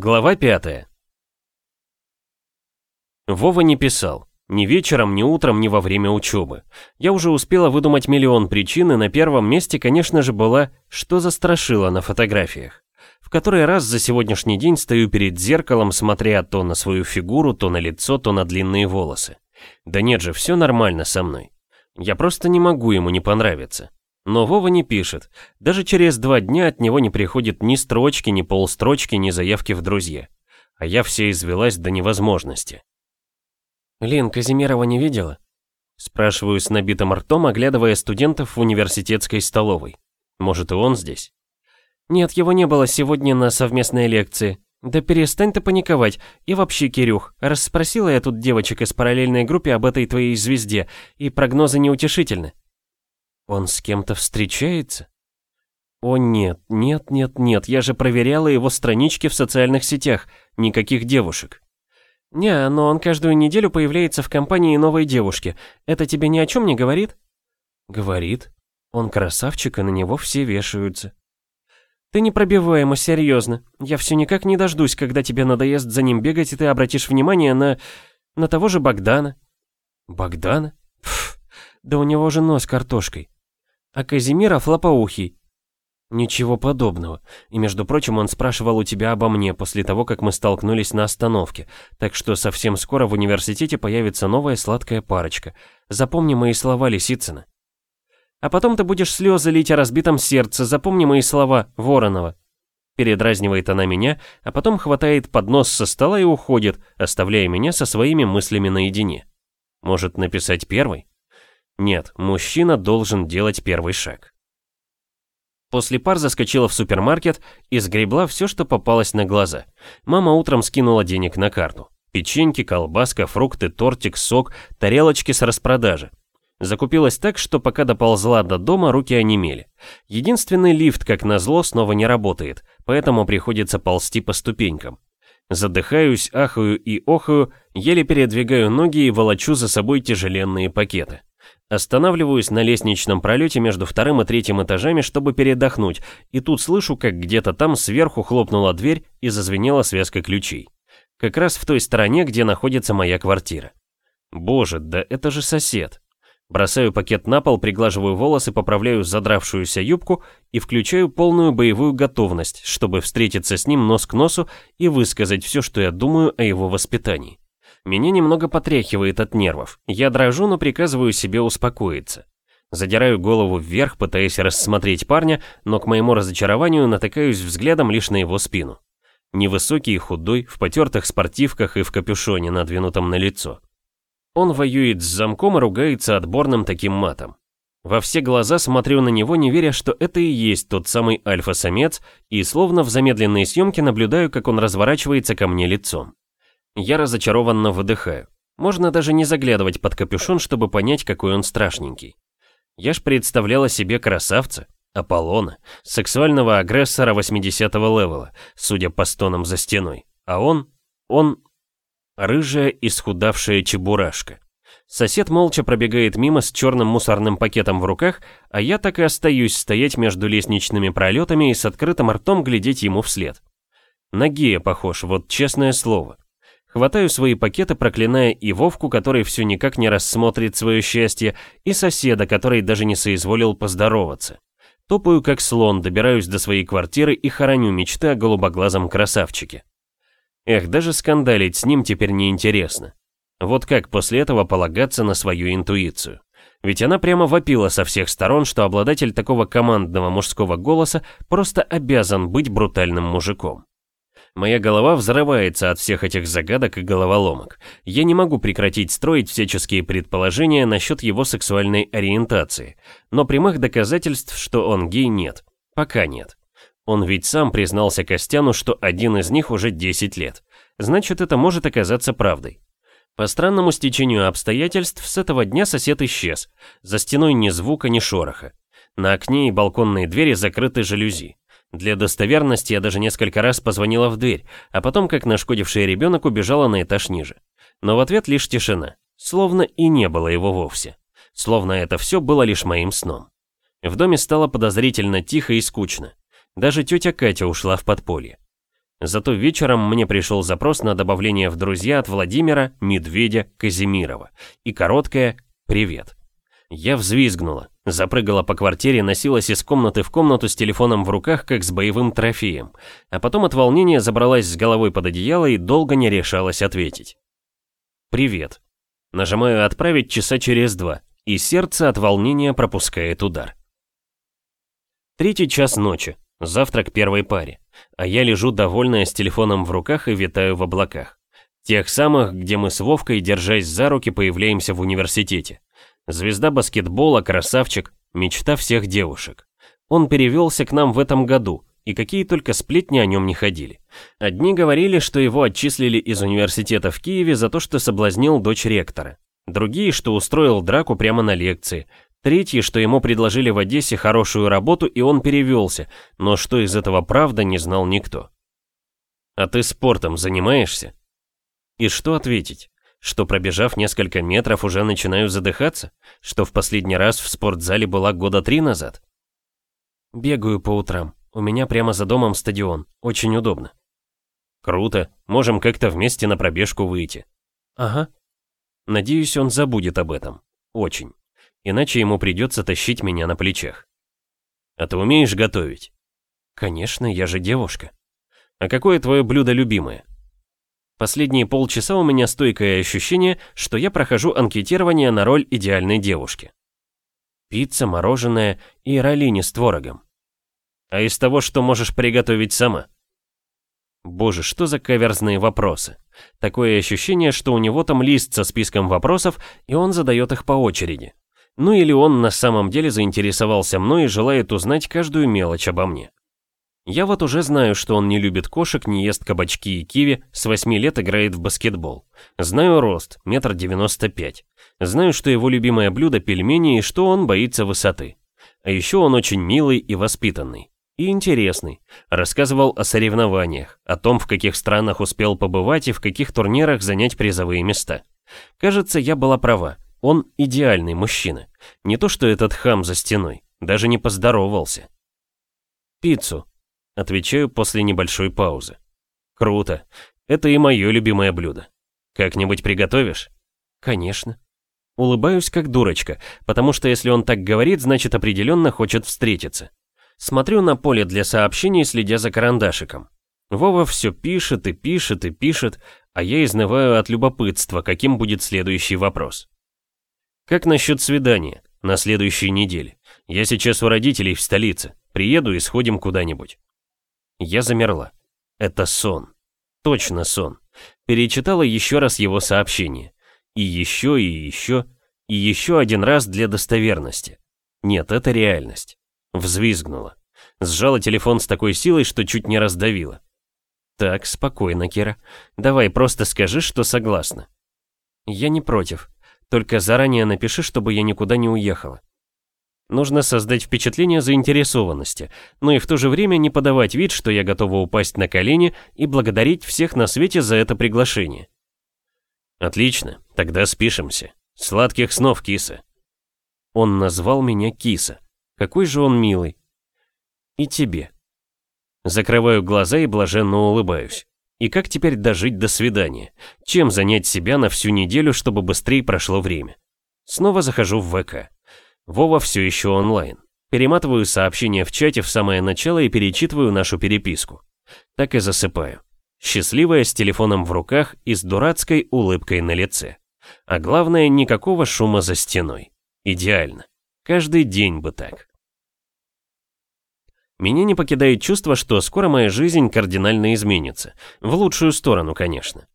Глава 5 Вова не писал. Ни вечером, ни утром, ни во время учебы. Я уже успела выдумать миллион причин, и на первом месте, конечно же, была «Что застрашило на фотографиях?». В который раз за сегодняшний день стою перед зеркалом, смотря то на свою фигуру, то на лицо, то на длинные волосы. Да нет же, все нормально со мной. Я просто не могу ему не понравиться. Но Вова не пишет. Даже через два дня от него не приходит ни строчки, ни полстрочки, ни заявки в друзья. А я все извелась до невозможности. «Лин, Казимирова не видела?» Спрашиваю с набитым ртом, оглядывая студентов в университетской столовой. Может, и он здесь? «Нет, его не было сегодня на совместной лекции. Да перестань ты паниковать. И вообще, Кирюх, расспросила я тут девочек из параллельной группы об этой твоей звезде, и прогнозы неутешительны. Он с кем-то встречается? О нет, нет, нет, нет, я же проверяла его странички в социальных сетях. Никаких девушек. Не, но он каждую неделю появляется в компании новой девушки. Это тебе ни о чем не говорит? Говорит. Он красавчик, и на него все вешаются. Ты не пробивай ему, серьезно. Я все никак не дождусь, когда тебе надоест за ним бегать, и ты обратишь внимание на... на того же Богдана. Богдана? Пф, да у него же нос картошкой. А Казимиров лопоухий. Ничего подобного. И между прочим, он спрашивал у тебя обо мне после того, как мы столкнулись на остановке. Так что совсем скоро в университете появится новая сладкая парочка. Запомни мои слова, Лисицына. А потом ты будешь слезы лить о разбитом сердце. Запомни мои слова, Воронова. Передразнивает она меня, а потом хватает поднос со стола и уходит, оставляя меня со своими мыслями наедине. Может написать первый? Нет, мужчина должен делать первый шаг. После пар заскочила в супермаркет и сгребла все, что попалось на глаза. Мама утром скинула денег на карту. Печеньки, колбаска, фрукты, тортик, сок, тарелочки с распродажи. Закупилась так, что пока доползла до дома, руки онемели. Единственный лифт, как назло, снова не работает, поэтому приходится ползти по ступенькам. Задыхаюсь, ахаю и охаю, еле передвигаю ноги и волочу за собой тяжеленные пакеты. Останавливаюсь на лестничном пролете между вторым и третьим этажами, чтобы передохнуть, и тут слышу, как где-то там сверху хлопнула дверь и зазвенела связка ключей. Как раз в той стороне, где находится моя квартира. Боже, да это же сосед. Бросаю пакет на пол, приглаживаю волосы, поправляю задравшуюся юбку и включаю полную боевую готовность, чтобы встретиться с ним нос к носу и высказать все, что я думаю о его воспитании. Меня немного потряхивает от нервов. Я дрожу, но приказываю себе успокоиться. Задираю голову вверх, пытаясь рассмотреть парня, но к моему разочарованию натыкаюсь взглядом лишь на его спину. Невысокий и худой, в потертых спортивках и в капюшоне, надвинутом на лицо. Он воюет с замком и ругается отборным таким матом. Во все глаза смотрю на него, не веря, что это и есть тот самый альфа-самец, и словно в замедленной съемке наблюдаю, как он разворачивается ко мне лицом. Я разочарованно выдыхаю. Можно даже не заглядывать под капюшон, чтобы понять, какой он страшненький. Я ж представляла себе красавца, Аполлона, сексуального агрессора 80-го левела, судя по стонам за стеной. А он... он... рыжая, исхудавшая чебурашка. Сосед молча пробегает мимо с черным мусорным пакетом в руках, а я так и остаюсь стоять между лестничными пролетами и с открытым ртом глядеть ему вслед. На гея похож, вот честное слово. Хватаю свои пакеты, проклиная и Вовку, который все никак не рассмотрит свое счастье, и соседа, который даже не соизволил поздороваться. Топаю как слон, добираюсь до своей квартиры и хороню мечты о голубоглазом красавчике. Эх, даже скандалить с ним теперь неинтересно. Вот как после этого полагаться на свою интуицию? Ведь она прямо вопила со всех сторон, что обладатель такого командного мужского голоса просто обязан быть брутальным мужиком. Моя голова взрывается от всех этих загадок и головоломок. Я не могу прекратить строить всяческие предположения насчет его сексуальной ориентации, но прямых доказательств, что он гей, нет. Пока нет. Он ведь сам признался Костяну, что один из них уже 10 лет. Значит, это может оказаться правдой. По странному стечению обстоятельств, с этого дня сосед исчез. За стеной ни звука, ни шороха. На окне и балконной двери закрыты жалюзи. Для достоверности я даже несколько раз позвонила в дверь, а потом, как нашкодивший ребенок, убежала на этаж ниже. Но в ответ лишь тишина, словно и не было его вовсе. Словно это все было лишь моим сном. В доме стало подозрительно тихо и скучно. Даже тетя Катя ушла в подполье. Зато вечером мне пришел запрос на добавление в друзья от Владимира, Медведя, Казимирова. И короткое «Привет». Я взвизгнула, запрыгала по квартире, носилась из комнаты в комнату с телефоном в руках, как с боевым трофеем. А потом от волнения забралась с головой под одеяло и долго не решалась ответить. «Привет». Нажимаю «Отправить» часа через два, и сердце от волнения пропускает удар. Третий час ночи, завтрак первой паре, а я лежу довольная с телефоном в руках и витаю в облаках. Тех самых, где мы с Вовкой, держась за руки, появляемся в университете. Звезда баскетбола, красавчик, мечта всех девушек. Он перевелся к нам в этом году, и какие только сплетни о нем не ходили. Одни говорили, что его отчислили из университета в Киеве за то, что соблазнил дочь ректора. Другие, что устроил драку прямо на лекции. Третьи, что ему предложили в Одессе хорошую работу, и он перевелся, но что из этого правда, не знал никто. «А ты спортом занимаешься?» И что ответить? Что пробежав несколько метров уже начинаю задыхаться? Что в последний раз в спортзале была года три назад? Бегаю по утрам. У меня прямо за домом стадион. Очень удобно. Круто. Можем как-то вместе на пробежку выйти. Ага. Надеюсь, он забудет об этом. Очень иначе ему придется тащить меня на плечах. А ты умеешь готовить? Конечно, я же девушка. А какое твое блюдо любимое? Последние полчаса у меня стойкое ощущение, что я прохожу анкетирование на роль идеальной девушки. Пицца, мороженое и роллини с творогом. А из того, что можешь приготовить сама? Боже, что за каверзные вопросы. Такое ощущение, что у него там лист со списком вопросов, и он задает их по очереди. Ну или он на самом деле заинтересовался мной и желает узнать каждую мелочь обо мне. Я вот уже знаю, что он не любит кошек, не ест кабачки и киви, с 8 лет играет в баскетбол. Знаю рост, метр девяносто пять. Знаю, что его любимое блюдо пельмени и что он боится высоты. А еще он очень милый и воспитанный. И интересный. Рассказывал о соревнованиях, о том, в каких странах успел побывать и в каких турнирах занять призовые места. Кажется, я была права. Он идеальный мужчина. Не то что этот хам за стеной. Даже не поздоровался. «Пиццу», — отвечаю после небольшой паузы. «Круто. Это и мое любимое блюдо. Как-нибудь приготовишь?» «Конечно». Улыбаюсь как дурочка, потому что если он так говорит, значит определенно хочет встретиться. Смотрю на поле для сообщений, следя за карандашиком. Вова все пишет и пишет и пишет, а я изнываю от любопытства, каким будет следующий вопрос. Как насчет свидания? На следующей неделе. Я сейчас у родителей в столице. Приеду и сходим куда-нибудь. Я замерла. Это сон. Точно сон. Перечитала еще раз его сообщение. И еще, и еще, и еще один раз для достоверности. Нет, это реальность. Взвизгнула. Сжала телефон с такой силой, что чуть не раздавила. Так, спокойно, Кира. Давай просто скажи, что согласна. Я не против. Только заранее напиши, чтобы я никуда не уехала. Нужно создать впечатление заинтересованности, но и в то же время не подавать вид, что я готова упасть на колени и благодарить всех на свете за это приглашение. Отлично, тогда спишемся. Сладких снов, киса. Он назвал меня киса. Какой же он милый. И тебе. Закрываю глаза и блаженно улыбаюсь. И как теперь дожить до свидания? Чем занять себя на всю неделю, чтобы быстрее прошло время? Снова захожу в ВК. Вова все еще онлайн. Перематываю сообщение в чате в самое начало и перечитываю нашу переписку. Так и засыпаю. Счастливая с телефоном в руках и с дурацкой улыбкой на лице. А главное, никакого шума за стеной. Идеально. Каждый день бы так. Меня не покидает чувство, что скоро моя жизнь кардинально изменится. В лучшую сторону, конечно.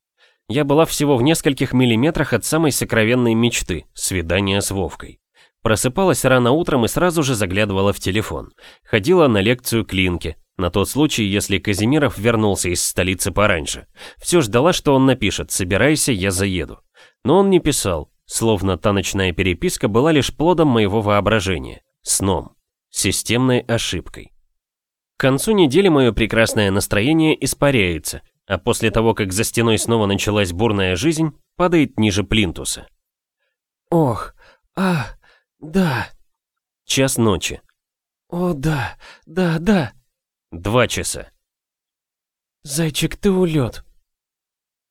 Я была всего в нескольких миллиметрах от самой сокровенной мечты – свидания с Вовкой. Просыпалась рано утром и сразу же заглядывала в телефон. Ходила на лекцию клинки, на тот случай, если Казимиров вернулся из столицы пораньше. Все ждала, что он напишет «Собирайся, я заеду». Но он не писал, словно та ночная переписка была лишь плодом моего воображения, сном, системной ошибкой. К концу недели мое прекрасное настроение испаряется, а после того, как за стеной снова началась бурная жизнь, падает ниже плинтуса. Ох, а, да. Час ночи. О, да, да, да. Два часа. «Зайчик, ты улет».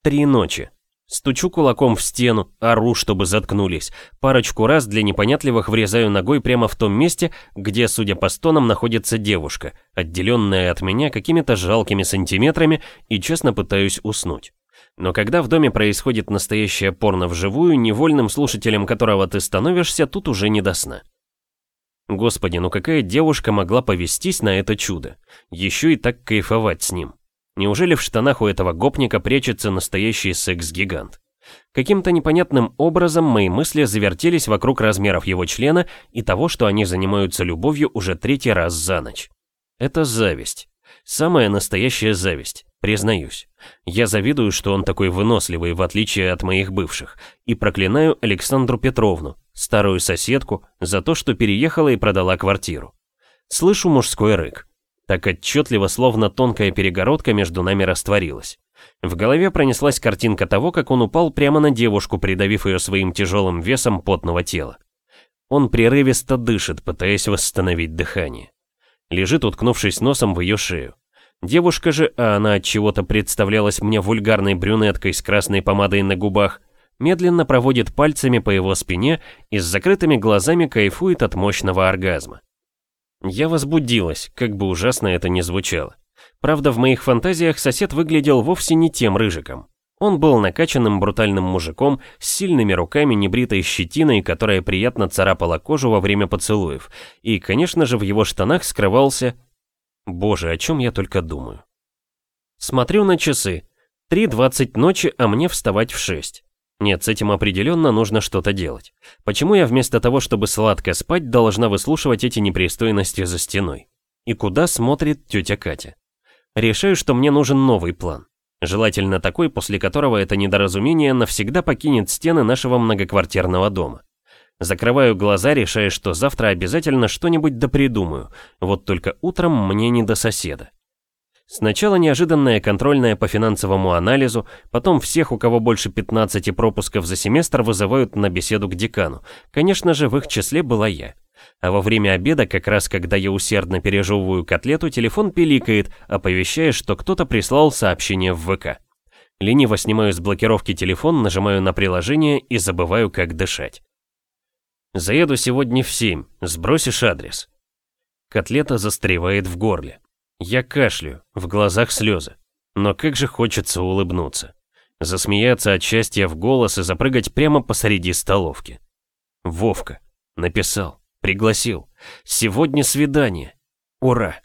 Три ночи. Стучу кулаком в стену, ору, чтобы заткнулись. Парочку раз для непонятливых врезаю ногой прямо в том месте, где, судя по стонам, находится девушка, отделенная от меня какими-то жалкими сантиметрами, и честно пытаюсь уснуть. Но когда в доме происходит настоящее порно вживую, невольным слушателем которого ты становишься, тут уже не до сна. Господи, ну какая девушка могла повестись на это чудо? Еще и так кайфовать с ним. Неужели в штанах у этого гопника прячется настоящий секс-гигант? Каким-то непонятным образом мои мысли завертелись вокруг размеров его члена и того, что они занимаются любовью уже третий раз за ночь. Это зависть. Самая настоящая зависть, признаюсь. Я завидую, что он такой выносливый, в отличие от моих бывших, и проклинаю Александру Петровну, старую соседку, за то, что переехала и продала квартиру. Слышу мужской рык. Так отчетливо, словно тонкая перегородка между нами растворилась. В голове пронеслась картинка того, как он упал прямо на девушку, придавив ее своим тяжелым весом потного тела. Он прерывисто дышит, пытаясь восстановить дыхание. Лежит, уткнувшись носом в ее шею. Девушка же, а она от чего-то представлялась мне вульгарной брюнеткой с красной помадой на губах, медленно проводит пальцами по его спине и с закрытыми глазами кайфует от мощного оргазма. Я возбудилась, как бы ужасно это ни звучало. Правда, в моих фантазиях сосед выглядел вовсе не тем рыжиком. Он был накачанным брутальным мужиком с сильными руками, небритой щетиной, которая приятно царапала кожу во время поцелуев. И, конечно же, в его штанах скрывался... Боже, о чем я только думаю. Смотрю на часы. 3.20 ночи, а мне вставать в 6. Нет, с этим определенно нужно что-то делать. Почему я вместо того, чтобы сладко спать, должна выслушивать эти непристойности за стеной? И куда смотрит тетя Катя? Решаю, что мне нужен новый план. Желательно такой, после которого это недоразумение навсегда покинет стены нашего многоквартирного дома. Закрываю глаза, решая, что завтра обязательно что-нибудь допридумаю, вот только утром мне не до соседа. Сначала неожиданная контрольная по финансовому анализу, потом всех, у кого больше 15 пропусков за семестр, вызывают на беседу к декану. Конечно же, в их числе была я. А во время обеда, как раз когда я усердно пережевываю котлету, телефон пиликает, оповещая, что кто-то прислал сообщение в ВК. Лениво снимаю с блокировки телефон, нажимаю на приложение и забываю, как дышать. Заеду сегодня в 7, сбросишь адрес. Котлета застревает в горле. Я кашляю, в глазах слезы. Но как же хочется улыбнуться. Засмеяться от счастья в голос и запрыгать прямо посреди столовки. Вовка. Написал. Пригласил. Сегодня свидание. Ура!